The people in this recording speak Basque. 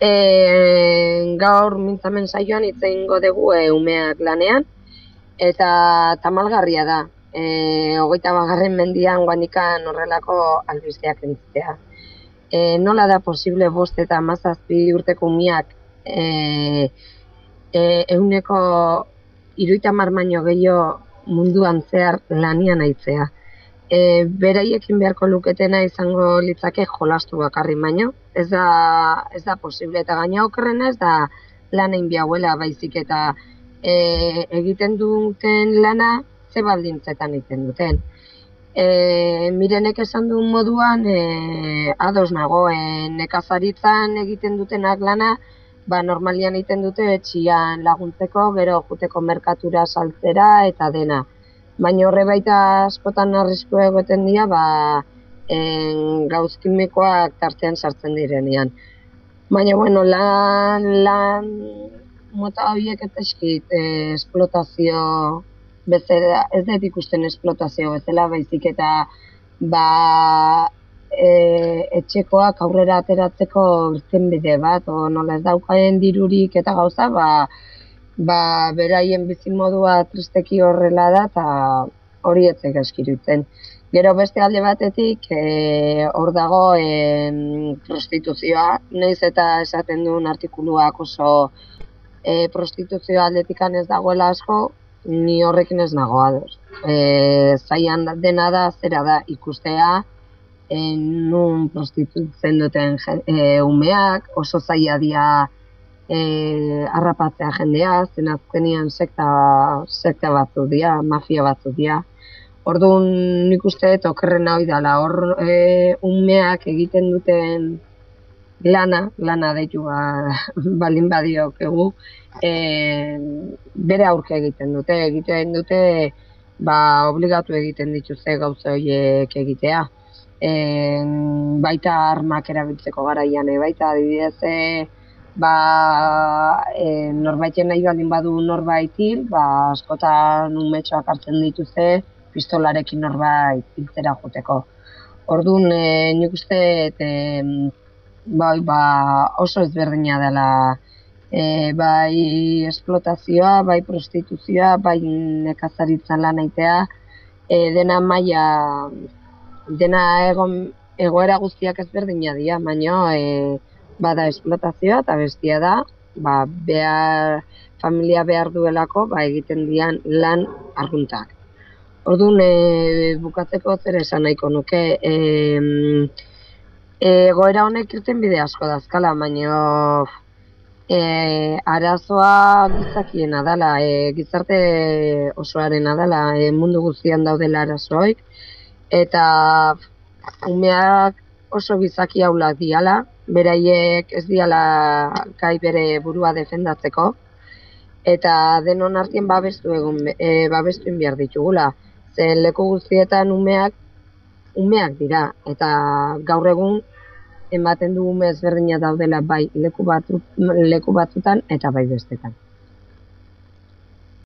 E, gaur mintzamen saioan itzein dugu e, umeak lanean, eta tamalgarria da. E, hogeita bagarren mendian guandikan horrelako albizteak entzitea. E, nola da posible bost eta mazazpi urteko umeak e, e, euneko iruita marmaino gehiago munduan zehar lanian aitzea. E, beraiekin beharko luketena izango litzake jolastu bakarri baino. Ez da, ez da posible eta gaina okerrena ez da lan egin biaguela baizik eta e, egiten duten lana ze baldintzetan egiten duten. E, mirenek esan duen moduan e, ados nagoen nekazaritzan egiten dutenak lana ba, normalian egiten dute etxian laguntzeko, gero juteko merkatura saltzera eta dena baina horre baita askotan arrisku egoten dira, ba, en, gauz kimikoak tartean sartzen direnean. Baina, bueno, lan, lan mota horiek eta eskit, eh, esplotazio bezala, ez dut ikusten esplotazio bezala, baizik eta ba, e, etxekoak aurrera ateratzeko urtzen bide bat, o nola ez daukaen dirurik eta gauza, ba, ba, beraien bizimodua tristeki horrela da eta hori etzek eskirutzen. Gero beste alde batetik, e, hor dago e, prostituzioa, naiz eta esaten duen artikuluak oso e, prostituzioa aldetikan ez dagoela asko, ni horrekin ez nago ados. E, zaian dena da, zera da, ikustea, e, nun prostitutzen duten e, umeak, oso zaila dia, e, arrapatzea jendea, zen azkenian sekta, sekta batzu dira, mafia batzu dira. Orduan nik uste dut okerren hau dela, hor e, unmeak egiten duten lana, lana deitu ba, balin badiok egu, e, bere aurke egiten dute, egiten dute ba, obligatu egiten dituzte gauza horiek egitea. E, baita armak erabiltzeko garaian, e, baita adibidez, e, ba, e, norbaiten nahi baldin badu norbait hil, ba, askotan umetxoak hartzen dituzte pistolarekin norbait hiltzera joteko. Orduan, e, nik uste, e, bai, ba, oso ezberdina dela e, bai esplotazioa, bai prostituzioa, bai nekazaritza lan aitea, e, dena maila, dena egon, egoera guztiak ezberdina dira, baina e, bada esplotazioa eta bestia da ba, behar, familia behar duelako ba, egiten dian lan arguntak. Orduan, e, bukatzeko zer esan nahiko nuke, e, e, goera honek irten bide asko dazkala, baina e, arazoa gizakiena dela, e, gizarte osoaren dela, e, mundu guztian daudela arazoik, eta umeak oso gizaki haulak diala, beraiek ez diala gai bere burua defendatzeko, eta denon artien babestu egun, e, babestu behar ditugula. Zen leku guztietan umeak, umeak dira, eta gaur egun ematen du ume ezberdina daudela bai leku, batzu, leku batzutan eta bai bestetan.